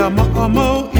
I'm a mo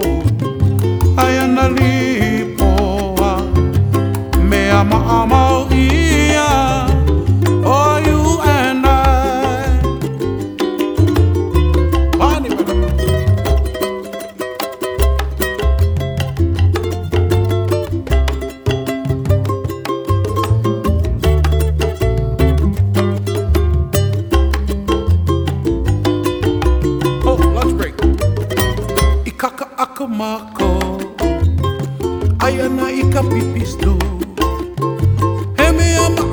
mako. Ayana ika pipis do.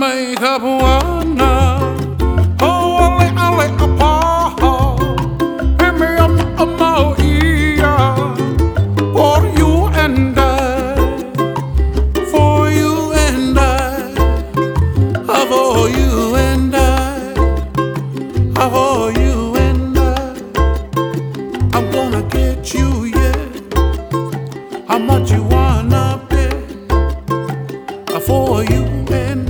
Haina mai kapuana, oh, ale ale apaha, e me ama ama ia, for you and I. For you and I, for you and I, for you and I, I'm gonna get you, yeah. How much you wanna pay? For you and I,